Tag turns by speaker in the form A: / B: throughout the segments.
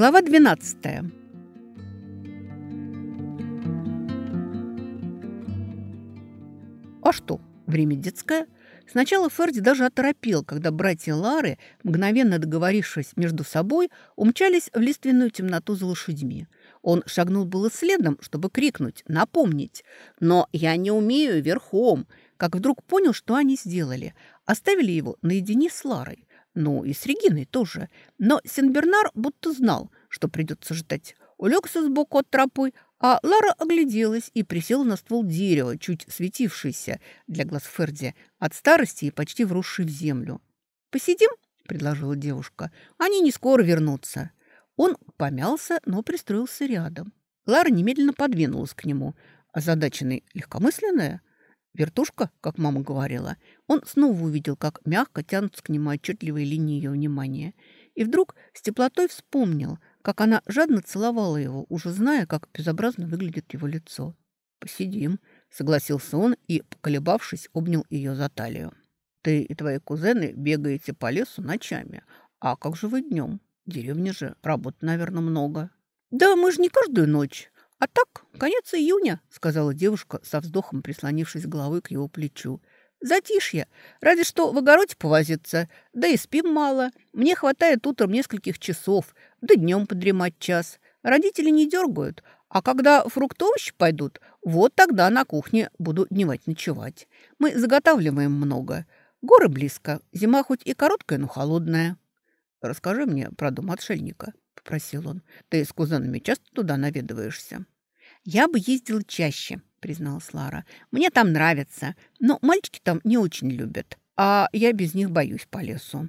A: Глава 12. А что, время детское? Сначала Ферди даже оторопел, когда братья Лары, мгновенно договорившись между собой, умчались в лиственную темноту за лошадьми. Он шагнул было следом, чтобы крикнуть, напомнить. «Но я не умею верхом!» Как вдруг понял, что они сделали. Оставили его наедине с Ларой. Ну, и с Региной тоже. Но Сенбернар будто знал, что придется ждать. Улегся сбоку от тропы, а Лара огляделась и присела на ствол дерева, чуть светившийся для глаз Ферди, от старости и почти вросший в землю. «Посидим?» – предложила девушка. «Они не скоро вернутся». Он помялся, но пристроился рядом. Лара немедленно подвинулась к нему. Озадаченный легкомысленная – Вертушка, как мама говорила, он снова увидел, как мягко тянутся к нему отчетливые линии ее внимания. И вдруг с теплотой вспомнил, как она жадно целовала его, уже зная, как безобразно выглядит его лицо. «Посидим», — согласился он и, поколебавшись, обнял ее за талию. «Ты и твои кузены бегаете по лесу ночами. А как же вы днем? Деревня же, работы, наверное, много». «Да мы же не каждую ночь. «А так, конец июня», — сказала девушка со вздохом, прислонившись головой к его плечу. «Затишье. Ради что в огороде повозиться. Да и спим мало. Мне хватает утром нескольких часов, да днем подремать час. Родители не дергают. А когда фрукты овощи пойдут, вот тогда на кухне буду дневать-ночевать. Мы заготавливаем много. Горы близко. Зима хоть и короткая, но холодная». «Расскажи мне про дом отшельника», — попросил он. «Ты с кузенами часто туда наведываешься?» «Я бы ездила чаще», — призналась Лара. «Мне там нравится, но мальчики там не очень любят, а я без них боюсь по лесу».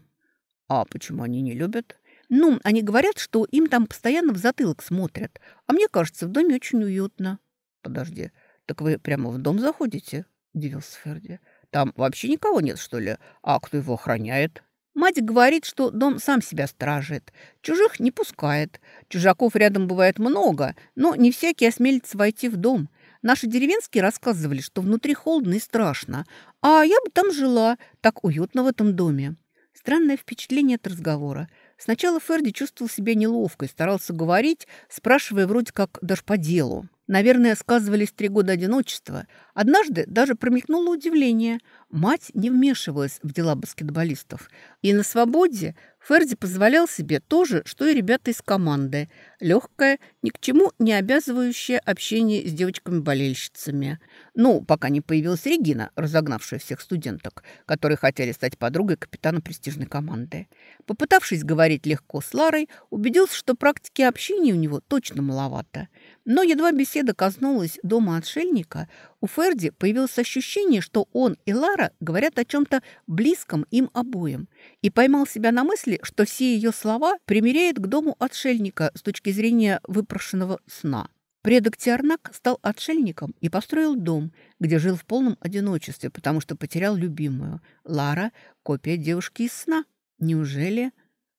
A: «А почему они не любят?» «Ну, они говорят, что им там постоянно в затылок смотрят, а мне кажется, в доме очень уютно». «Подожди, так вы прямо в дом заходите?» – удивился Ферди. «Там вообще никого нет, что ли? А кто его охраняет?» Мать говорит, что дом сам себя стражит, чужих не пускает. Чужаков рядом бывает много, но не всякий осмелится войти в дом. Наши деревенские рассказывали, что внутри холодно и страшно, а я бы там жила, так уютно в этом доме. Странное впечатление от разговора. Сначала Ферди чувствовал себя неловко и старался говорить, спрашивая вроде как даже по делу. Наверное, сказывались три года одиночества. Однажды даже промелькнуло удивление. Мать не вмешивалась в дела баскетболистов. И на свободе Ферди позволял себе то же, что и ребята из команды. Легкое, ни к чему не обязывающее общение с девочками-болельщицами. Ну, пока не появилась Регина, разогнавшая всех студенток, которые хотели стать подругой капитана престижной команды. Попытавшись говорить легко с Ларой, убедился, что практики общения у него точно маловато. Но едва беседа коснулась дома отшельника, у Ферди появилось ощущение, что он и Лара говорят о чем-то близком им обоим, и поймал себя на мысли, что все ее слова примеряет к дому отшельника с точки зрения выпрошенного сна. Предок Тиарнак стал отшельником и построил дом, где жил в полном одиночестве, потому что потерял любимую. Лара – копия девушки из сна. Неужели?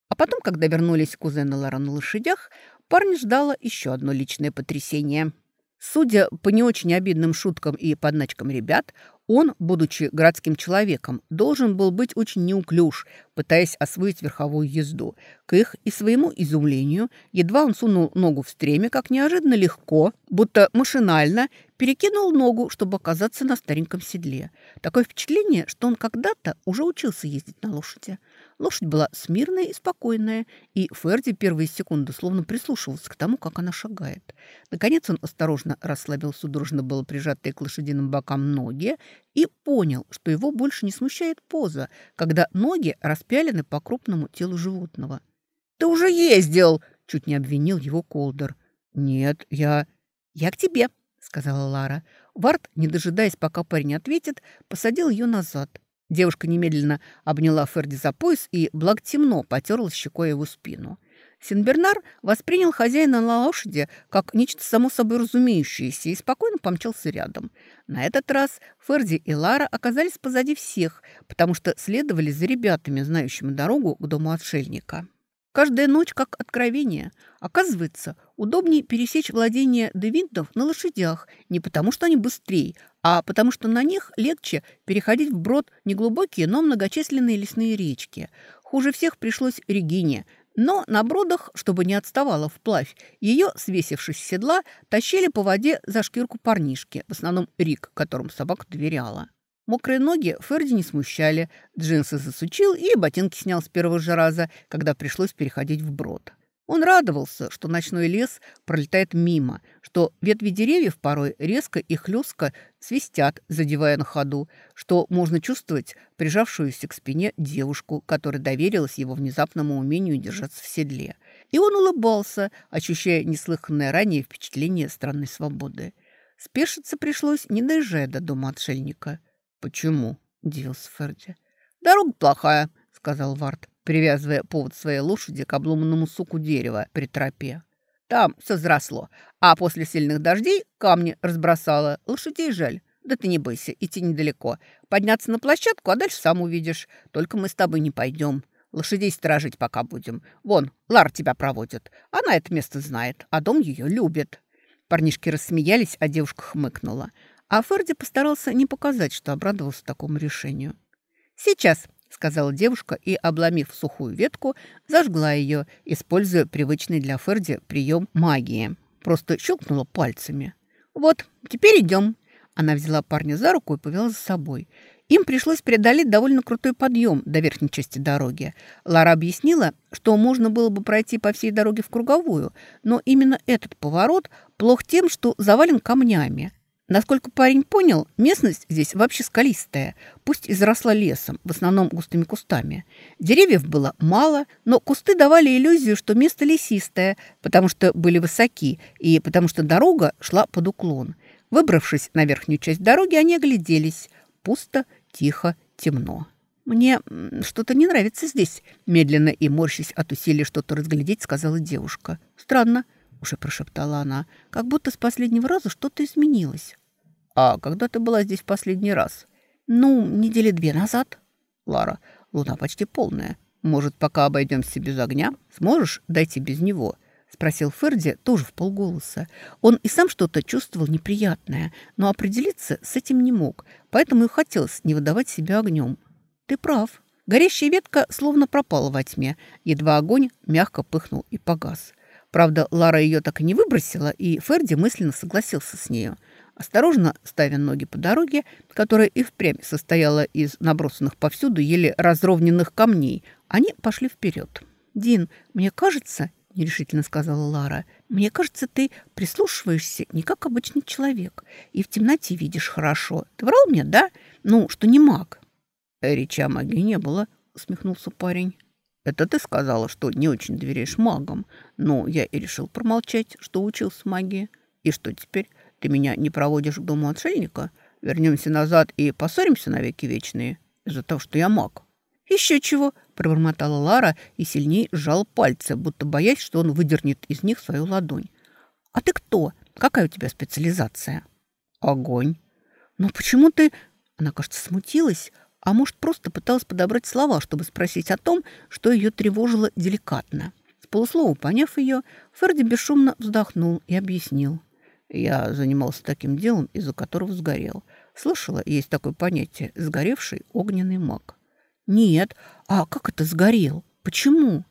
A: А потом, когда вернулись кузены Лара на лошадях, парня ждало еще одно личное потрясение – Судя по не очень обидным шуткам и подначкам ребят, он, будучи городским человеком, должен был быть очень неуклюж, пытаясь освоить верховую езду. К их и своему изумлению, едва он сунул ногу в стреме, как неожиданно легко, будто машинально, перекинул ногу, чтобы оказаться на стареньком седле. Такое впечатление, что он когда-то уже учился ездить на лошади. Лошадь была смирная и спокойная, и Ферди первые секунды словно прислушивался к тому, как она шагает. Наконец он осторожно расслабил судорожно было прижатые к лошадиным бокам ноги и понял, что его больше не смущает поза, когда ноги распялены по крупному телу животного. «Ты уже ездил!» – чуть не обвинил его Колдер. «Нет, я...» «Я к тебе», – сказала Лара. Варт, не дожидаясь, пока парень ответит, посадил ее назад. Девушка немедленно обняла Ферди за пояс и, благ темно, потерла щекой его спину. Синбернар воспринял хозяина на лошади как нечто само собой разумеющееся и спокойно помчался рядом. На этот раз Ферди и Лара оказались позади всех, потому что следовали за ребятами, знающими дорогу к дому отшельника. Каждая ночь как откровение. Оказывается, удобнее пересечь владение девинтов на лошадях не потому, что они быстрее, а потому что на них легче переходить вброд неглубокие, но многочисленные лесные речки. Хуже всех пришлось Регине, Но на бродах, чтобы не отставала вплавь, ее, свесившись с седла, тащили по воде за шкирку парнишки, в основном Рик, которому собака доверяла. Мокрые ноги Ферди не смущали, джинсы засучил и ботинки снял с первого же раза, когда пришлось переходить в брод. Он радовался, что ночной лес пролетает мимо, что ветви деревьев порой резко и хлестко свистят, задевая на ходу, что можно чувствовать прижавшуюся к спине девушку, которая доверилась его внезапному умению держаться в седле. И он улыбался, ощущая неслыханное ранее впечатление странной свободы. Спешиться пришлось, не доезжая до дома отшельника. «Почему?» – удивился Ферди. «Дорога плохая», – сказал Вард привязывая повод своей лошади к обломанному суку дерева при тропе. Там все взросло, а после сильных дождей камни разбросало. Лошадей жаль. Да ты не бойся, идти недалеко. Подняться на площадку, а дальше сам увидишь. Только мы с тобой не пойдем. Лошадей сторожить пока будем. Вон, Лар тебя проводит. Она это место знает, а дом ее любит». Парнишки рассмеялись, а девушка хмыкнула. А Ферди постарался не показать, что обрадовался такому решению. «Сейчас», сказала девушка и, обломив сухую ветку, зажгла ее, используя привычный для Ферди прием магии. Просто щелкнула пальцами. «Вот, теперь идем». Она взяла парня за руку и повела за собой. Им пришлось преодолеть довольно крутой подъем до верхней части дороги. Лара объяснила, что можно было бы пройти по всей дороге в круговую, но именно этот поворот плох тем, что завален камнями. Насколько парень понял, местность здесь вообще скалистая, пусть и заросла лесом, в основном густыми кустами. Деревьев было мало, но кусты давали иллюзию, что место лесистое, потому что были высоки и потому что дорога шла под уклон. Выбравшись на верхнюю часть дороги, они огляделись. Пусто, тихо, темно. «Мне что-то не нравится здесь», – медленно и морщись от усилий что-то разглядеть, сказала девушка. «Странно», – уже прошептала она, – «как будто с последнего раза что-то изменилось». «А когда ты была здесь в последний раз?» «Ну, недели две назад». «Лара, луна почти полная. Может, пока обойдемся без огня? Сможешь дойти без него?» Спросил Ферди тоже в полголоса. Он и сам что-то чувствовал неприятное, но определиться с этим не мог, поэтому и хотелось не выдавать себя огнем. «Ты прав». Горящая ветка словно пропала во тьме, едва огонь мягко пыхнул и погас. Правда, Лара ее так и не выбросила, и Ферди мысленно согласился с нею – Осторожно ставя ноги по дороге, которая и впрямь состояла из набросанных повсюду еле разровненных камней, они пошли вперед. «Дин, мне кажется, — нерешительно сказала Лара, — мне кажется, ты прислушиваешься не как обычный человек и в темноте видишь хорошо. Ты врал мне, да? Ну, что не маг». «Речи о магии не было», — усмехнулся парень. «Это ты сказала, что не очень доверяешь магам. Но я и решил промолчать, что учился магии. И что теперь? Ты меня не проводишь к дому отшельника? Вернемся назад и поссоримся навеки вечные из-за того, что я маг». «Еще чего!» – пробормотала Лара и сильнее сжал пальцы, будто боясь, что он выдернет из них свою ладонь. «А ты кто? Какая у тебя специализация?» «Огонь». «Но почему ты...» Она, кажется, смутилась, а может, просто пыталась подобрать слова, чтобы спросить о том, что ее тревожило деликатно. С полуслова поняв ее, Ферди бесшумно вздохнул и объяснил. Я занимался таким делом, из-за которого сгорел. Слышала, есть такое понятие «сгоревший огненный маг». «Нет. А как это сгорел? Почему?»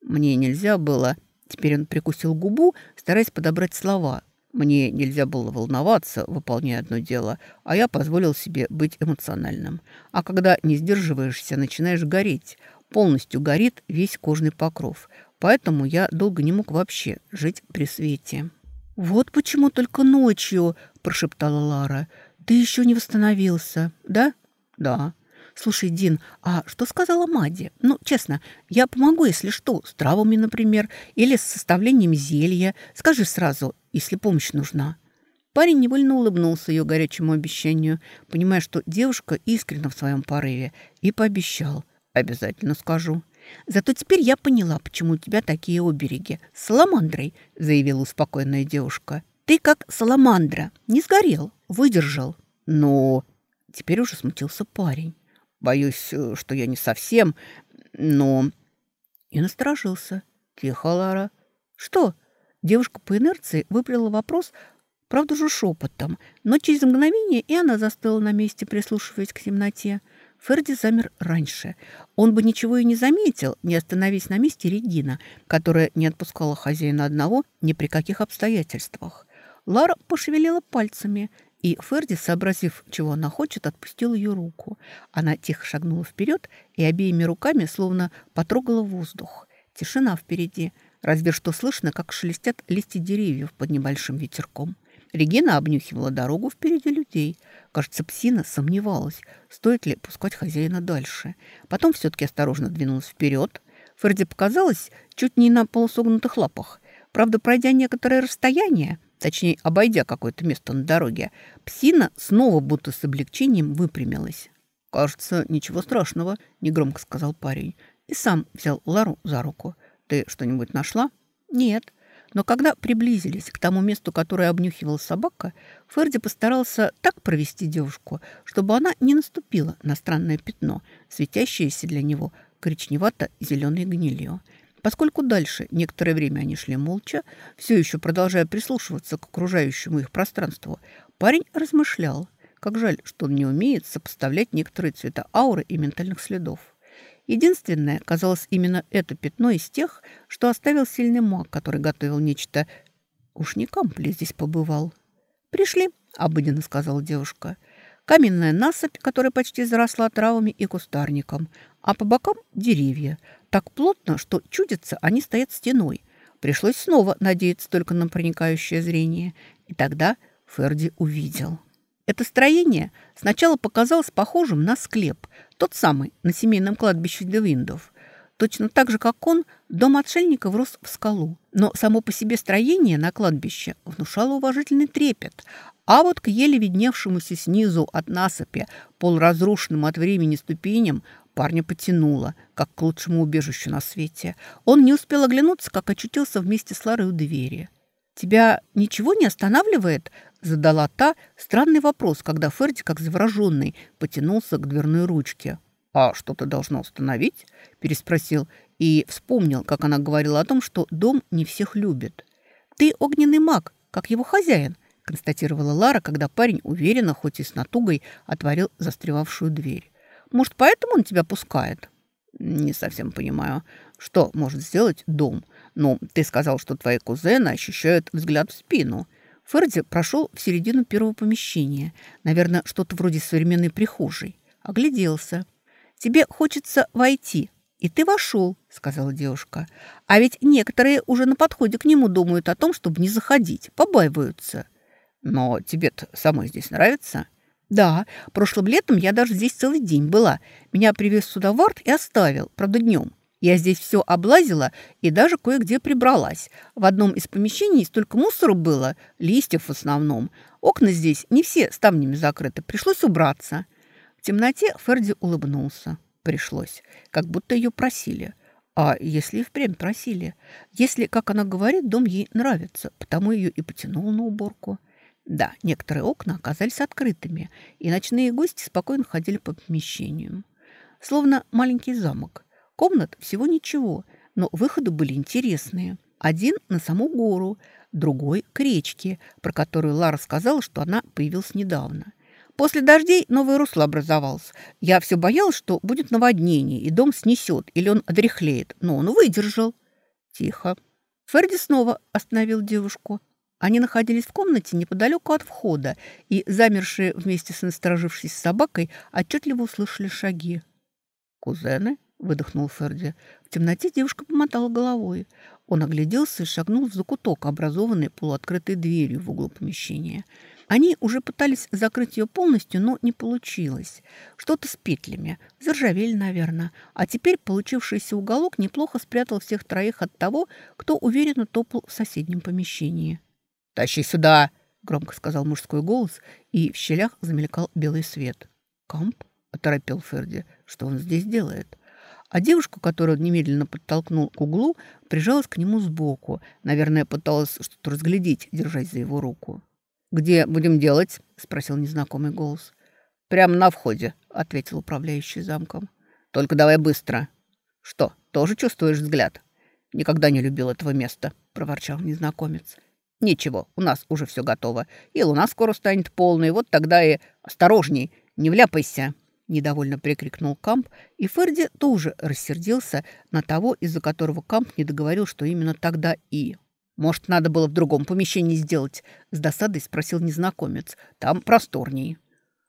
A: «Мне нельзя было...» Теперь он прикусил губу, стараясь подобрать слова. «Мне нельзя было волноваться, выполняя одно дело, а я позволил себе быть эмоциональным. А когда не сдерживаешься, начинаешь гореть. Полностью горит весь кожный покров. Поэтому я долго не мог вообще жить при свете». «Вот почему только ночью», – прошептала Лара. «Ты еще не восстановился, да?» «Да». «Слушай, Дин, а что сказала Мади? Ну, честно, я помогу, если что, с травами, например, или с составлением зелья. Скажи сразу, если помощь нужна». Парень невольно улыбнулся ее горячему обещанию, понимая, что девушка искренна в своем порыве, и пообещал. «Обязательно скажу». Зато теперь я поняла, почему у тебя такие обереги. Саламандрой, заявила успокоенная девушка. Ты как саламандра. Не сгорел, выдержал. Но теперь уже смутился парень. Боюсь, э, что я не совсем, но... И насторожился. Тихо, Лара. Что? Девушка по инерции выплела вопрос, правда же шепотом, но через мгновение и она застыла на месте, прислушиваясь к темноте. Ферди замер раньше. Он бы ничего и не заметил, не остановись на месте Регина, которая не отпускала хозяина одного ни при каких обстоятельствах. Лара пошевелила пальцами, и Ферди, сообразив, чего она хочет, отпустил ее руку. Она тихо шагнула вперед и обеими руками словно потрогала воздух. Тишина впереди, разве что слышно, как шелестят листья деревьев под небольшим ветерком. Регина обнюхивала дорогу впереди людей. Кажется, псина сомневалась, стоит ли пускать хозяина дальше. Потом все-таки осторожно двинулась вперед. Ферди показалось чуть не на полусогнутых лапах. Правда, пройдя некоторое расстояние, точнее, обойдя какое-то место на дороге, псина снова будто с облегчением выпрямилась. «Кажется, ничего страшного», — негромко сказал парень. И сам взял Лару за руку. «Ты что-нибудь нашла?» «Нет». Но когда приблизились к тому месту, которое обнюхивала собака, Ферди постарался так провести девушку, чтобы она не наступила на странное пятно, светящееся для него коричневато-зеленой гнилью. Поскольку дальше некоторое время они шли молча, все еще продолжая прислушиваться к окружающему их пространству, парень размышлял, как жаль, что он не умеет сопоставлять некоторые цвета ауры и ментальных следов. Единственное, казалось, именно это пятно из тех, что оставил сильный маг, который готовил нечто... Уж не Кампли здесь побывал. «Пришли», — обыденно сказала девушка. Каменная насыпь, которая почти заросла травами и кустарником, а по бокам деревья. Так плотно, что чудится, они стоят стеной. Пришлось снова надеяться только на проникающее зрение. И тогда Ферди увидел. Это строение сначала показалось похожим на склеп, тот самый, на семейном кладбище Девиндов. Точно так же, как он, дом отшельника врос в скалу. Но само по себе строение на кладбище внушало уважительный трепет, а вот к еле видневшемуся снизу от насыпи, полуразрушенным от времени ступеням, парня потянуло, как к лучшему убежищу на свете. Он не успел оглянуться, как очутился вместе с Ларой у двери. «Тебя ничего не останавливает?» – задала та странный вопрос, когда Ферди, как завороженный, потянулся к дверной ручке. «А что-то должно установить?» – переспросил и вспомнил, как она говорила о том, что дом не всех любит. «Ты огненный маг, как его хозяин», – констатировала Лара, когда парень уверенно, хоть и с натугой, отворил застревавшую дверь. «Может, поэтому он тебя пускает?» «Не совсем понимаю, что может сделать дом. Ну, ты сказал, что твои кузены ощущают взгляд в спину». Ферди прошел в середину первого помещения. Наверное, что-то вроде современной прихожей. Огляделся. «Тебе хочется войти, и ты вошел», — сказала девушка. «А ведь некоторые уже на подходе к нему думают о том, чтобы не заходить, побаиваются». «Но тебе-то самой здесь нравится?» «Да, прошлым летом я даже здесь целый день была. Меня привез сюда Вард и оставил, правда, днем. Я здесь все облазила и даже кое-где прибралась. В одном из помещений столько мусора было, листьев в основном. Окна здесь не все ставнями закрыты, пришлось убраться. В темноте Ферди улыбнулся. Пришлось, как будто ее просили. А если и впрямь просили? Если, как она говорит, дом ей нравится, потому ее и потянуло на уборку. Да, некоторые окна оказались открытыми, и ночные гости спокойно ходили по помещениям. Словно маленький замок – Комнат всего ничего, но выходы были интересные. Один на саму гору, другой к речке, про которую Лара сказала, что она появилась недавно. После дождей новое русло образовалось. Я все боялась, что будет наводнение, и дом снесет, или он одряхлеет, но он выдержал. Тихо. Ферди снова остановил девушку. Они находились в комнате неподалеку от входа, и, замершие вместе с насторожившейся собакой, отчетливо услышали шаги. «Кузены?» Выдохнул Ферди. В темноте девушка помотала головой. Он огляделся и шагнул в закуток, образованный полуоткрытой дверью в углу помещения. Они уже пытались закрыть ее полностью, но не получилось. Что-то с петлями. Заржавели, наверное. А теперь получившийся уголок неплохо спрятал всех троих от того, кто уверенно топал в соседнем помещении. «Тащи сюда!» — громко сказал мужской голос, и в щелях замелькал белый свет. «Камп?» — оторопел Ферди. «Что он здесь делает?» А девушка, которую он немедленно подтолкнул к углу, прижалась к нему сбоку. Наверное, пыталась что-то разглядеть, держась за его руку. «Где будем делать?» – спросил незнакомый голос. «Прямо на входе», – ответил управляющий замком. «Только давай быстро». «Что, тоже чувствуешь взгляд?» «Никогда не любил этого места», – проворчал незнакомец. «Ничего, у нас уже все готово. И луна скоро станет полной, вот тогда и осторожней, не вляпайся». Недовольно прикрикнул Камп, и Ферди тоже рассердился на того, из-за которого Камп не договорил, что именно тогда «и». «Может, надо было в другом помещении сделать?» – с досадой спросил незнакомец. «Там просторней».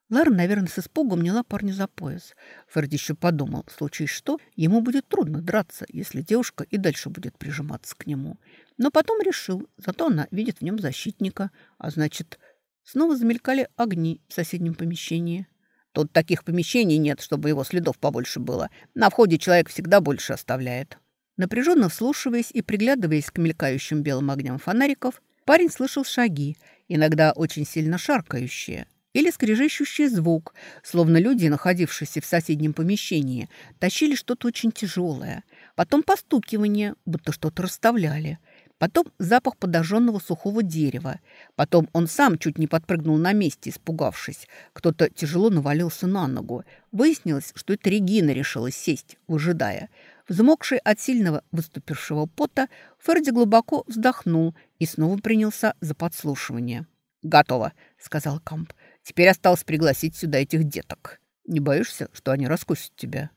A: Лара, наверное, с испугом няла парня за пояс. Ферди еще подумал, в случае что, ему будет трудно драться, если девушка и дальше будет прижиматься к нему. Но потом решил, зато она видит в нем защитника, а значит, снова замелькали огни в соседнем помещении. Тут таких помещений нет, чтобы его следов побольше было. На входе человек всегда больше оставляет. Напряженно вслушиваясь и приглядываясь к мелькающим белым огням фонариков, парень слышал шаги, иногда очень сильно шаркающие или скрежещущий звук, словно люди, находившиеся в соседнем помещении, тащили что-то очень тяжелое. Потом постукивание, будто что-то расставляли. Потом запах подожженного сухого дерева. Потом он сам чуть не подпрыгнул на месте, испугавшись. Кто-то тяжело навалился на ногу. Выяснилось, что это Регина решила сесть, выжидая. Взмокший от сильного выступившего пота, Ферди глубоко вздохнул и снова принялся за подслушивание. «Готово», — сказал Камп. Теперь осталось пригласить сюда этих деток. Не боишься, что они раскусят тебя?»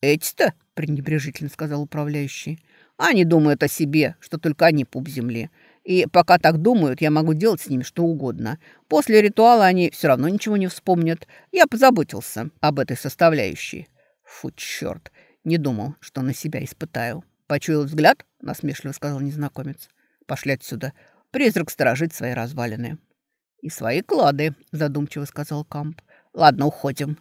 A: «Эти-то?» – пренебрежительно сказал управляющий. «Они думают о себе, что только они пуп земли. И пока так думают, я могу делать с ними что угодно. После ритуала они все равно ничего не вспомнят. Я позаботился об этой составляющей». «Фу, черт! Не думал, что на себя испытаю». «Почуял взгляд?» – насмешливо сказал незнакомец. «Пошли отсюда. Призрак сторожит свои развалины». «И свои клады», – задумчиво сказал Камп. «Ладно, уходим».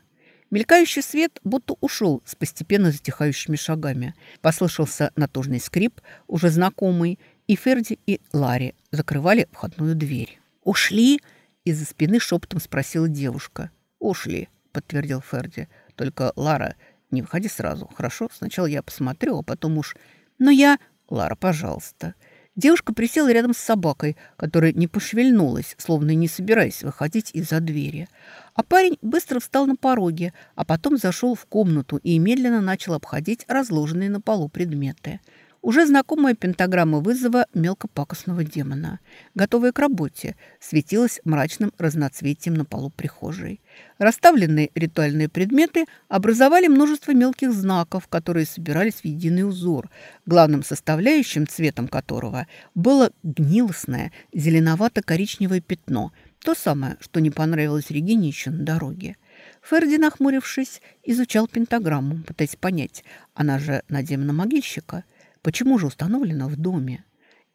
A: Мелькающий свет будто ушел с постепенно затихающими шагами. Послышался натужный скрип, уже знакомый, и Ферди и Ларри закрывали входную дверь. «Ушли?» – из-за спины шепотом спросила девушка. «Ушли», – подтвердил Ферди. «Только, Лара, не выходи сразу, хорошо? Сначала я посмотрю, а потом уж...» «Но я...» «Лара, пожалуйста». Девушка присела рядом с собакой, которая не пошевельнулась, словно не собираясь выходить из-за двери. А парень быстро встал на пороге, а потом зашел в комнату и медленно начал обходить разложенные на полу предметы – уже знакомая пентаграмма вызова мелкопакостного демона, готовая к работе, светилась мрачным разноцветием на полу прихожей. Расставленные ритуальные предметы образовали множество мелких знаков, которые собирались в единый узор, главным составляющим цветом которого было гнилостное зеленовато-коричневое пятно, то самое, что не понравилось Регине еще на дороге. Ферди, нахмурившись, изучал пентаграмму, пытаясь понять, она же на демона-могильщика – Почему же установлено в доме?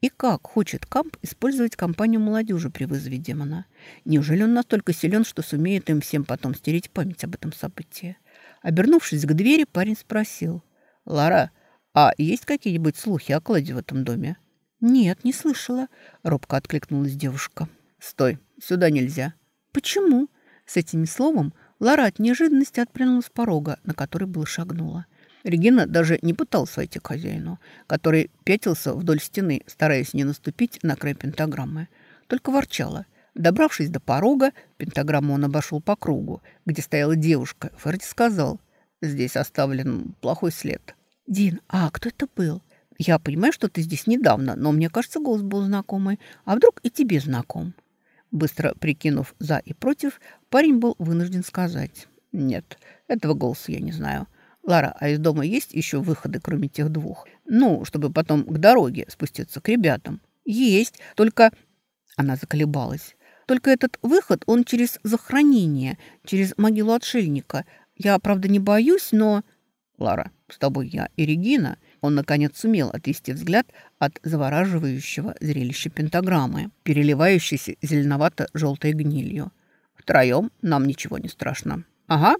A: И как хочет Камп использовать компанию молодежи при вызове демона? Неужели он настолько силен, что сумеет им всем потом стереть память об этом событии? Обернувшись к двери, парень спросил. «Лара, а есть какие-нибудь слухи о кладе в этом доме?» «Нет, не слышала», — робко откликнулась девушка. «Стой, сюда нельзя». «Почему?» С этими словом Лара от неожиданности отпрянула с порога, на который было шагнула. Регина даже не пыталась войти к хозяину, который пятился вдоль стены, стараясь не наступить на край пентаграммы. Только ворчала. Добравшись до порога, пентаграмму он обошел по кругу, где стояла девушка. Ферди сказал, здесь оставлен плохой след. «Дин, а кто это был? Я понимаю, что ты здесь недавно, но мне кажется, голос был знакомый. А вдруг и тебе знаком?» Быстро прикинув «за» и «против», парень был вынужден сказать. «Нет, этого голоса я не знаю. Лара, а из дома есть еще выходы, кроме тех двух? Ну, чтобы потом к дороге спуститься к ребятам. Есть, только... Она заколебалась. Только этот выход, он через захоронение, через могилу отшельника. Я, правда, не боюсь, но... Лара, с тобой я и Регина. Он, наконец, сумел отвести взгляд от завораживающего зрелища пентаграммы, переливающейся зеленовато-желтой гнилью. Втроем нам ничего не страшно. Ага.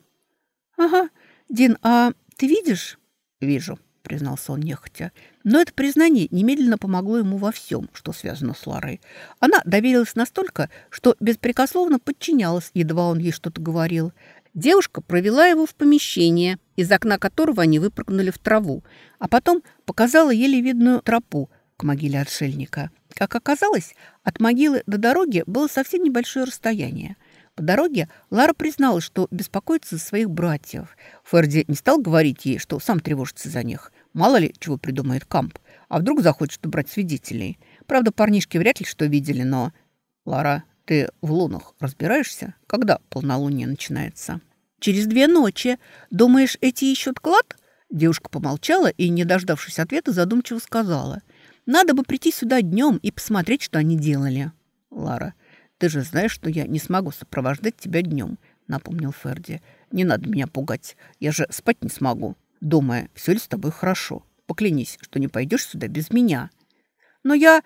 A: Ага. «Дин, а ты видишь?» «Вижу», — признался он нехотя. Но это признание немедленно помогло ему во всем, что связано с Ларой. Она доверилась настолько, что беспрекословно подчинялась, едва он ей что-то говорил. Девушка провела его в помещение, из окна которого они выпрыгнули в траву, а потом показала еле видную тропу к могиле отшельника. Как оказалось, от могилы до дороги было совсем небольшое расстояние. По дороге Лара призналась, что беспокоится за своих братьев. Ферди не стал говорить ей, что сам тревожится за них. Мало ли, чего придумает Камп. А вдруг захочет убрать свидетелей. Правда, парнишки вряд ли что видели, но... Лара, ты в лунах разбираешься? Когда полнолуние начинается? через две ночи. Думаешь, эти ищут клад?» Девушка помолчала и, не дождавшись ответа, задумчиво сказала. «Надо бы прийти сюда днем и посмотреть, что они делали». «Лара, ты же знаешь, что я не смогу сопровождать тебя днем», — напомнил Ферди. «Не надо меня пугать. Я же спать не смогу, думая, все ли с тобой хорошо. Поклянись, что не пойдешь сюда без меня». «Но я...»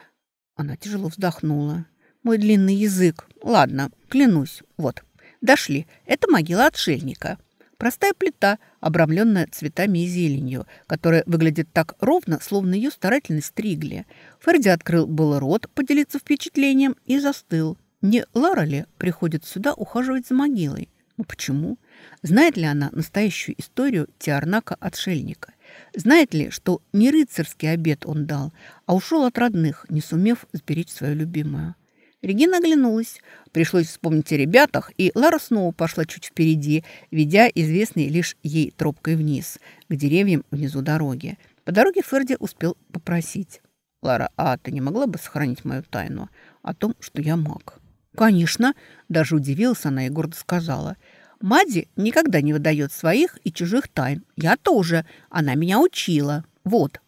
A: Она тяжело вздохнула. «Мой длинный язык. Ладно, клянусь. Вот, дошли. Это могила отшельника». Простая плита, обрамленная цветами и зеленью, которая выглядит так ровно, словно ее старательно стригли. Ферди открыл был рот поделиться впечатлением и застыл. Не Лара ли приходит сюда ухаживать за могилой? Ну почему? Знает ли она настоящую историю Тиарнака-отшельника? Знает ли, что не рыцарский обед он дал, а ушел от родных, не сумев сберечь свою любимую? Регина оглянулась. Пришлось вспомнить о ребятах, и Лара снова пошла чуть впереди, ведя известный лишь ей тропкой вниз, к деревьям внизу дороги. По дороге Ферди успел попросить. «Лара, а ты не могла бы сохранить мою тайну о том, что я маг?» «Конечно!» – даже удивилась она и гордо сказала. «Мадди никогда не выдает своих и чужих тайн. Я тоже. Она меня учила. Вот».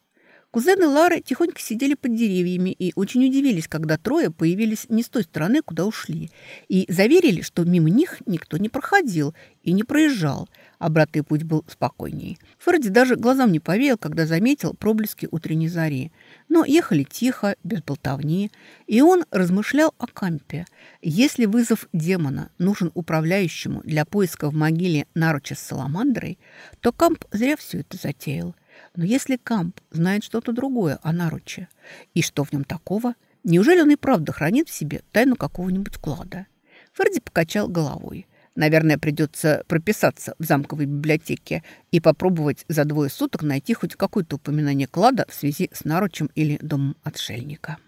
A: Кузены Лары тихонько сидели под деревьями и очень удивились, когда трое появились не с той стороны, куда ушли, и заверили, что мимо них никто не проходил и не проезжал. Обратный путь был спокойней. Фредди даже глазам не поверил, когда заметил проблески утренней зари. Но ехали тихо, без болтовни, и он размышлял о кампе. Если вызов демона нужен управляющему для поиска в могиле наруча с саламандрой, то камп зря все это затеял. Но если Камп знает что-то другое о наруче, и что в нем такого, неужели он и правда хранит в себе тайну какого-нибудь клада? Ферди покачал головой. Наверное, придется прописаться в замковой библиотеке и попробовать за двое суток найти хоть какое-то упоминание клада в связи с наручем или домом отшельника.